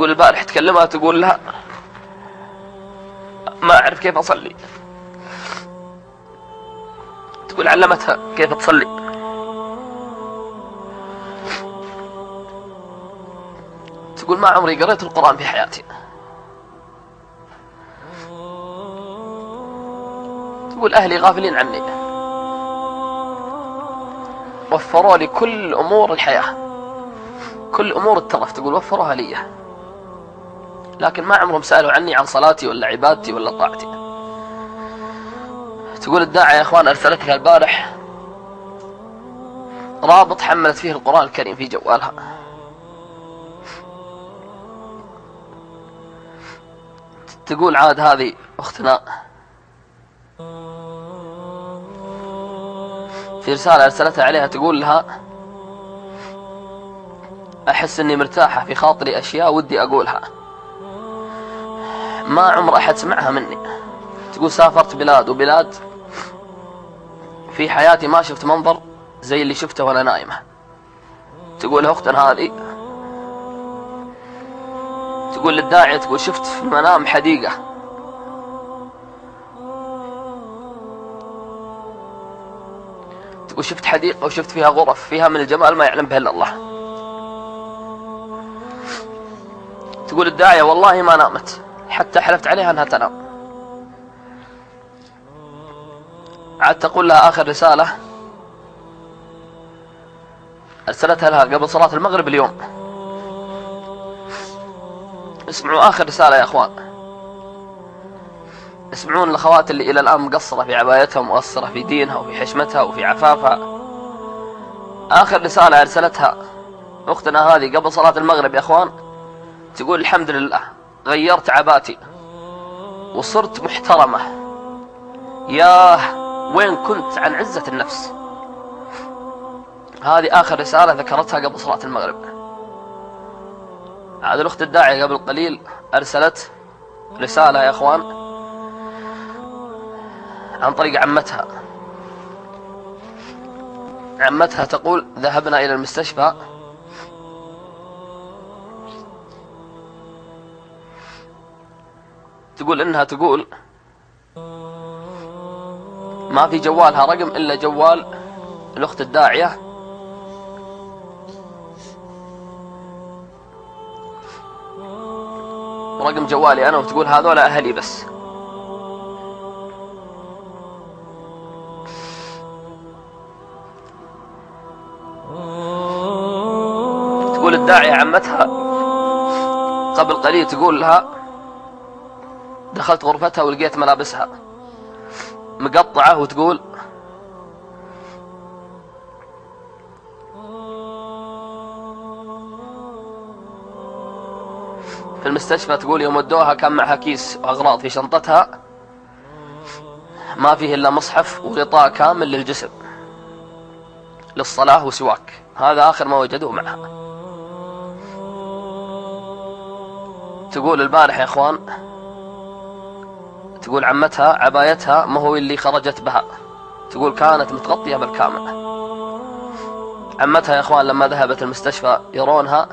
تقول البارح تكلمها تقول لها ما أعرف كيف أصلي. تقول علمتها كيف تصلي. تقول ما عمري قريت القرآن في حياتي. تقول أهلي غافلين عني. وفروا لي كل أمور الحياة. كل أمور الترف تقول وفروها لي. لكن ما عمرهم سألوا عني عن صلاتي ولا عبادتي ولا طاعتي. تقول الداعية يا إخوان ارسلت لها البارح. رابط حملت فيه القرآن الكريم في جوالها. تقول عاد هذه أختنا. في رسالة أرسلتها عليها تقول لها أحس إني مرتاحة في خاطري أشياء ودي أقولها. ما عمر أحد سمعها مني. تقول سافرت بلاد وبلاد في حياتي ما شفت منظر زي اللي شفته وأنا نايمة. تقول اختنا هذه تقول للداعية تقول شفت في المنام حديقة. تقول شفت حديقة وشفت فيها غرف فيها من الجمال ما يعلم به إلا الله. تقول الداعية والله ما نامت. حتى حلفت عليها أنها تنام عاد تقول لها آخر رسالة. أرسلتها لها قبل صلاة المغرب اليوم. اسمعوا آخر رسالة يا أخوان. اسمعون الأخوات اللي إلى الآن مقصرة في عبايتها ومقصرة في دينها وفي حشمتها وفي عفافها. آخر رسالة أرسلتها أختنا هذه قبل صلاة المغرب يا أخوان. تقول الحمد لله. غيرت عباتي. وصرت محترمة. ياه وين كنت؟ عن عزة النفس. هذه آخر رسالة ذكرتها قبل صلاة المغرب. عاد الأخت الداعية قبل قليل أرسلت رسالة يا أخوان عن طريق عمتها. عمتها تقول ذهبنا إلى المستشفى تقول إنها تقول ما في جوالها رقم إلا جوال الأخت الداعية. رقم جوالي أنا وتقول هذول أهلي بس. تقول الداعية عمتها قبل قليل تقول لها دخلت غرفتها ولقيت ملابسها. مقطعة وتقول في المستشفى تقول يوم ودوها كان معها كيس أغراض في شنطتها. ما فيه إلا مصحف وغطاء كامل للجسم للصلاة وسواك. هذا آخر ما وجدوه معها. تقول البارح يا إخوان تقول عمتها عبايتها ما هو اللي خرجت بها. تقول كانت متغطية بالكامل. عمتها يا إخوان لما ذهبت المستشفى يرونها.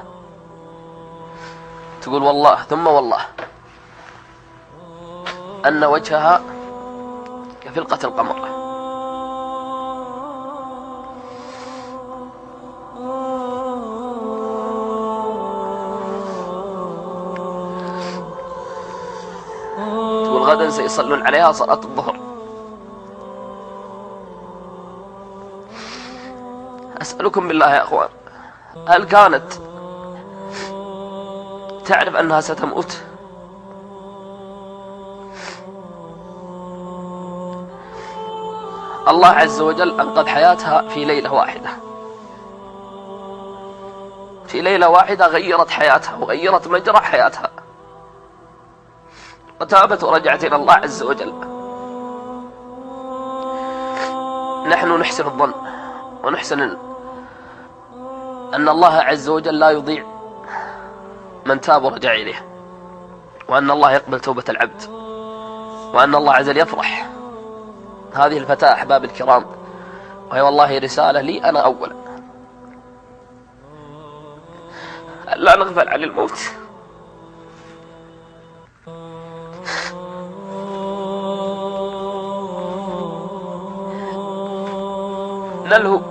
تقول والله ثم والله. أن وجهها كفلقة القمر. غدا سيصلون عليها صلاة الظهر. أسألكم بالله يا أخوان هل كانت تعرف أنها ستموت؟ الله عز وجل أنقذ حياتها في ليلة واحدة. في ليلة واحدة غيرت حياتها وغيرت مجرى حياتها. وتابت ورجعت إلى الله عز وجل. نحن نحسن الظن ونحسن أن الله عز وجل لا يضيع من تاب ورجع إليه وأن الله يقبل توبة العبد وأن الله عز وجل يفرح. هذه الفتاة أحباب الكرام وهي والله رسالة لي أنا أولا. لا نغفل عن الموت. نلهو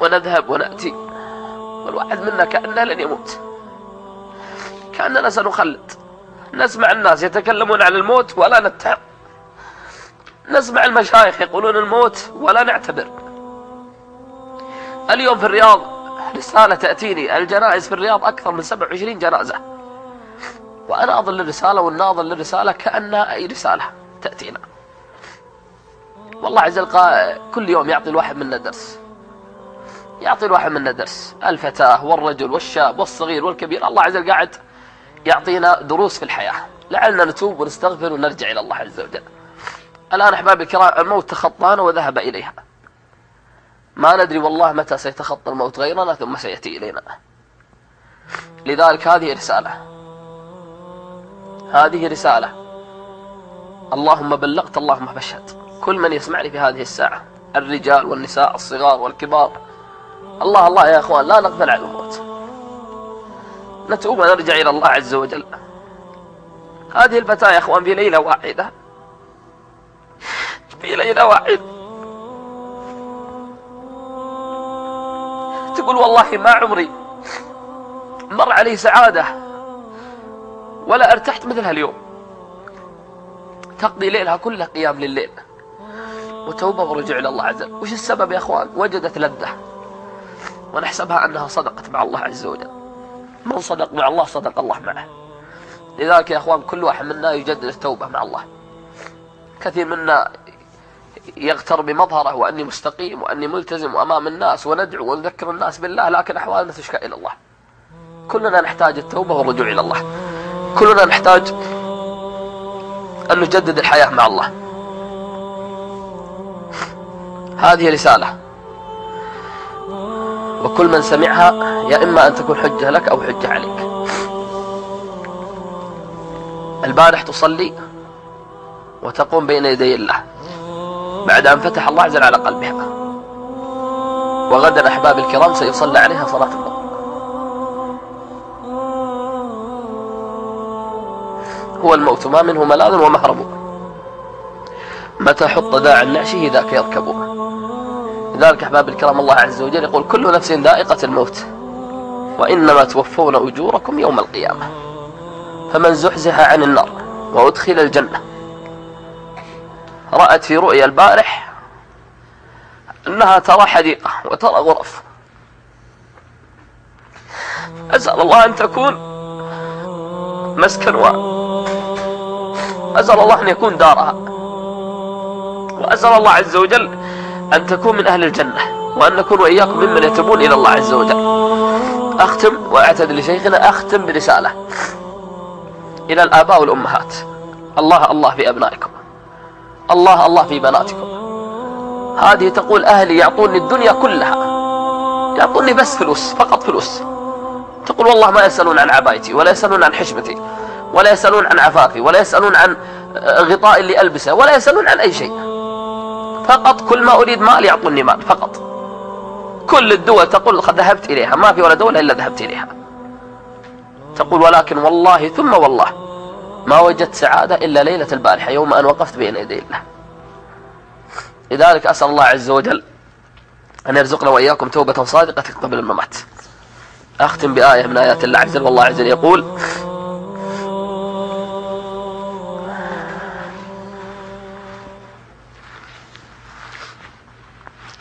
ونذهب ونأتي. والواحد منا كأنه لن يموت. كأننا سنخلد. نسمع الناس يتكلمون عن الموت ولا نتعظ نسمع المشايخ يقولون الموت ولا نعتبر. اليوم في الرياض رسالة تأتيني. الجنائز في الرياض أكثر من 27 جنازة. وأنا أظن للرسالة والناظر للرسالة كأنها أي رسالة تأتينا. والله عز وجل كل يوم يعطي الواحد منا درس. يعطي الواحد منا درس. الفتاة والرجل والشاب والصغير والكبير. الله عز وجل قاعد يعطينا دروس في الحياة. لعلنا نتوب ونستغفر ونرجع إلى الله عز وجل. الآن أحبابي الكرام الموت تخطانا وذهب إليها. ما ندري والله متى سيتخطى الموت غيرنا ثم سيأتي إلينا. لذلك هذه رسالة. هذه رسالة. اللهم بلغت اللهم فاشهد كل من يسمعني في هذه الساعة الرجال والنساء الصغار والكبار. الله الله يا أخوان لا نغفل عن الموت. نتوب ونرجع إلى الله عز وجل. هذه الفتاة يا أخوان في ليلة واحدة. في ليلة واحدة تقول والله ما عمري مر علي سعادة ولا ارتحت مثلها اليوم. تقضي ليلها كلها قيام لليل. وتوبة ورجوع إلى الله عز وجل. وش السبب يا أخوان؟ وجدت لذة. ونحسبها أنها صدقت مع الله عز وجل. من صدق مع الله صدق الله معه. لذلك يا أخوان كل واحد منا يجدد التوبة مع الله. كثير منا يغتر بمظهره وأني مستقيم وأني ملتزم أمام الناس وندعو ونذكر الناس بالله لكن أحوالنا تشكى إلى الله. كلنا نحتاج التوبة والرجوع إلى الله. كلنا نحتاج أن نجدد الحياة مع الله. هذه رسالة. وكل من سمعها يا إما أن تكون حجة لك أو حجة عليك. البارح تصلي وتقوم بين يدي الله. بعد أن فتح الله عز وجل على قلبها. وغدا أحباب الكرام سيصلى عليها صلاة الظهر. هو الموت ما منه ملاذ ومهرب متى حط داع النعشه ذاك يركب لذلك أحباب الكرام الله عز وجل يقول كل نفس ذائقة الموت وإنما توفون أجوركم يوم القيامة فمن زحزح عن النار وأدخل الجنة رأت في رؤيا البارح أنها ترى حديقة وترى غرف أسأل الله أن تكون مسكنها أسأل الله أن يكون دارها وأسأل الله عز وجل أن تكون من أهل الجنة وأن نكون وإياكم ممن يتوبون إلى الله عز وجل. أختم وأعتد لشيخنا أختم برسالة إلى الآباء والأمهات. الله الله في أبنائكم. الله الله في بناتكم. هذه تقول أهلي يعطوني الدنيا كلها. يعطوني بس فلوس فقط فلوس. تقول والله ما يسألون عن عبايتي ولا يسألون عن حشمتي ولا يسألون عن عفافي ولا يسألون عن غطاء اللي ألبسه ولا يسألون عن أي شيء. فقط كل ما أريد مال يعطوني مال فقط. كل الدول تقول ذهبت إليها ما في ولا دولة إلا ذهبت إليها. تقول ولكن والله ثم والله ما وجدت سعادة إلا ليلة البارحة يوم أن وقفت بين يدي الله. لذلك أسأل الله عز وجل أن يرزقنا وإياكم توبة صادقة قبل الممات. أختم بآية من آيات الله عز وجل والله عز وجل يقول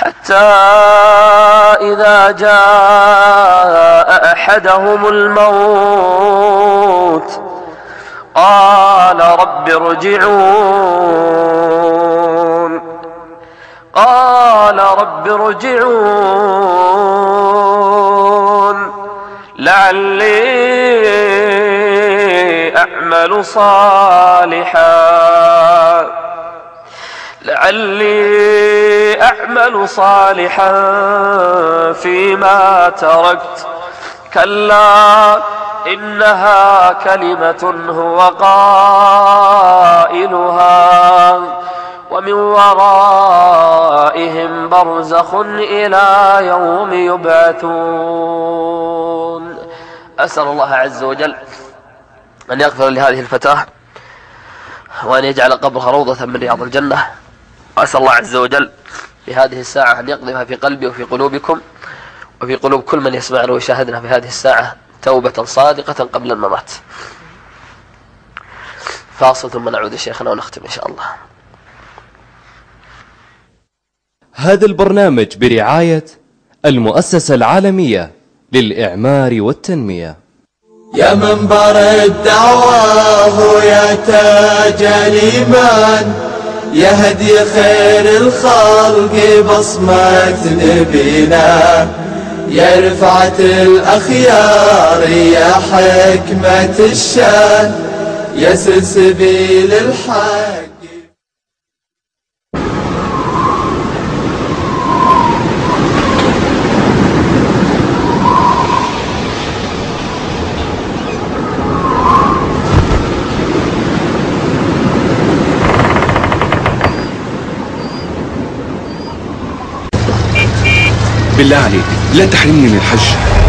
حتى إذا جاء أحدهم الموت قال رب ارجعون قال رب ارجعون لعلي أعمل صالحا لعلي أعمل صالحا فيما تركت. كلا إنها كلمة هو قائلها ومن ورائهم برزخ إلى يوم يبعثون. أسأل الله عز وجل أن يغفر لهذه الفتاة وأن يجعل قبرها روضة من رياض الجنة. وأسأل الله عز وجل في هذه الساعة أن يقذفها في قلبي وفي قلوبكم؟ وفي قلوب كل من يسمعنا ويشاهدنا في هذه الساعة توبة صادقة قبل الممات. فاصل ثم نعود شيخنا ونختم إن شاء الله. هذا البرنامج برعاية المؤسسة العالمية للإعمار والتنمية. يا منبر الدعوة يا تاج الإيمان يا هدي خير الخلق بصمة نبينا يا رفعة الأخيار يا حكمة الشأن. يا سلسبيل الحق بالله عليك. لا تحرمني من الحج.